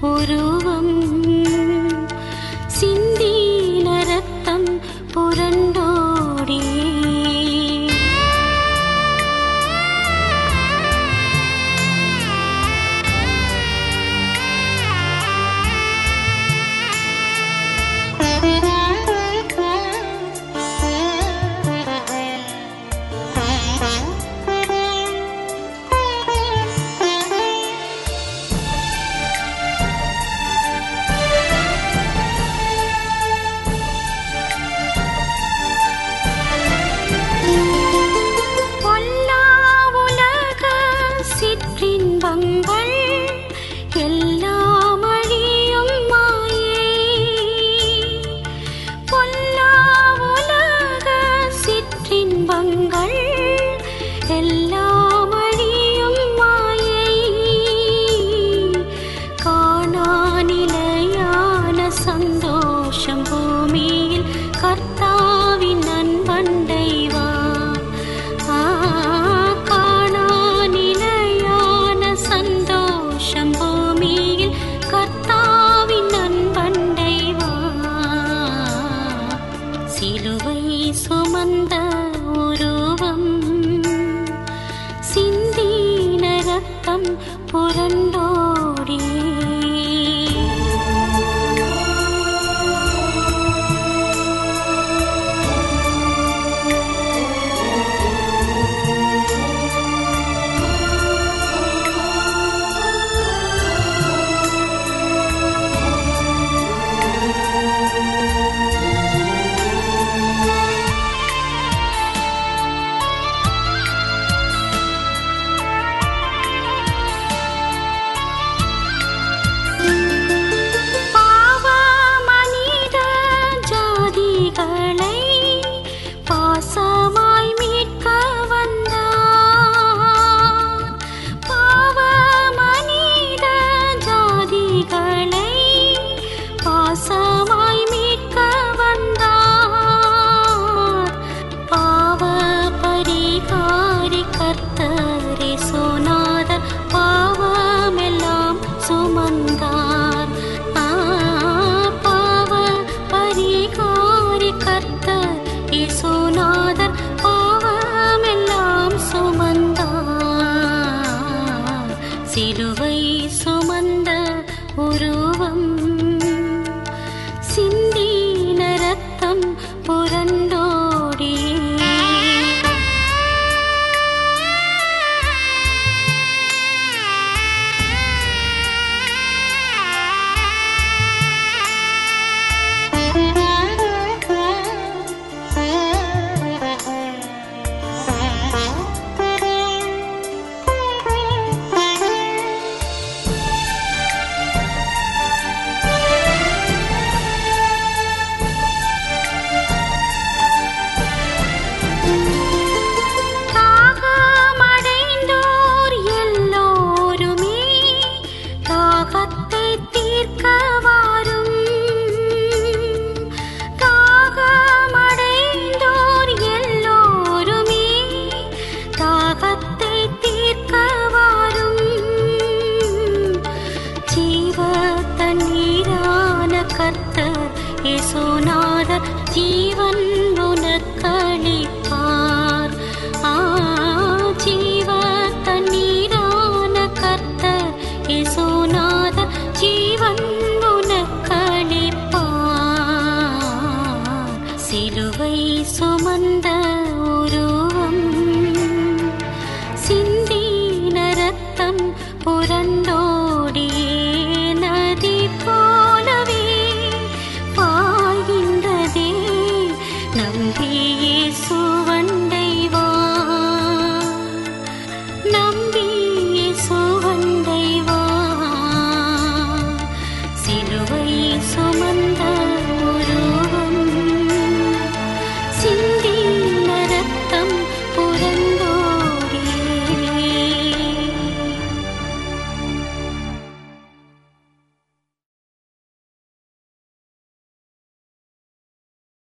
உருவம். பாசமாய் மீட்க வந்தார். பாவ பரிகாரி கர்த்தரே சோனாதர் பாவமெல்லாம் சுமந்தார். பாவ பரிகாரி கர்த்தர் சோனாதர் பாவமெல்லாம் சுமந்தார். சிறு கர்த்தர் இசுநாதர் ஜீவன் உனக்களிப்பார். ஆ ஜீவ தண்ணீரான கர்த்தர் இசுநாதர் ஜீவன் உனக்களிப்பார். சிலுவை சுமந்த உருவம் சிந்தின ரத்தம் புரண்டோ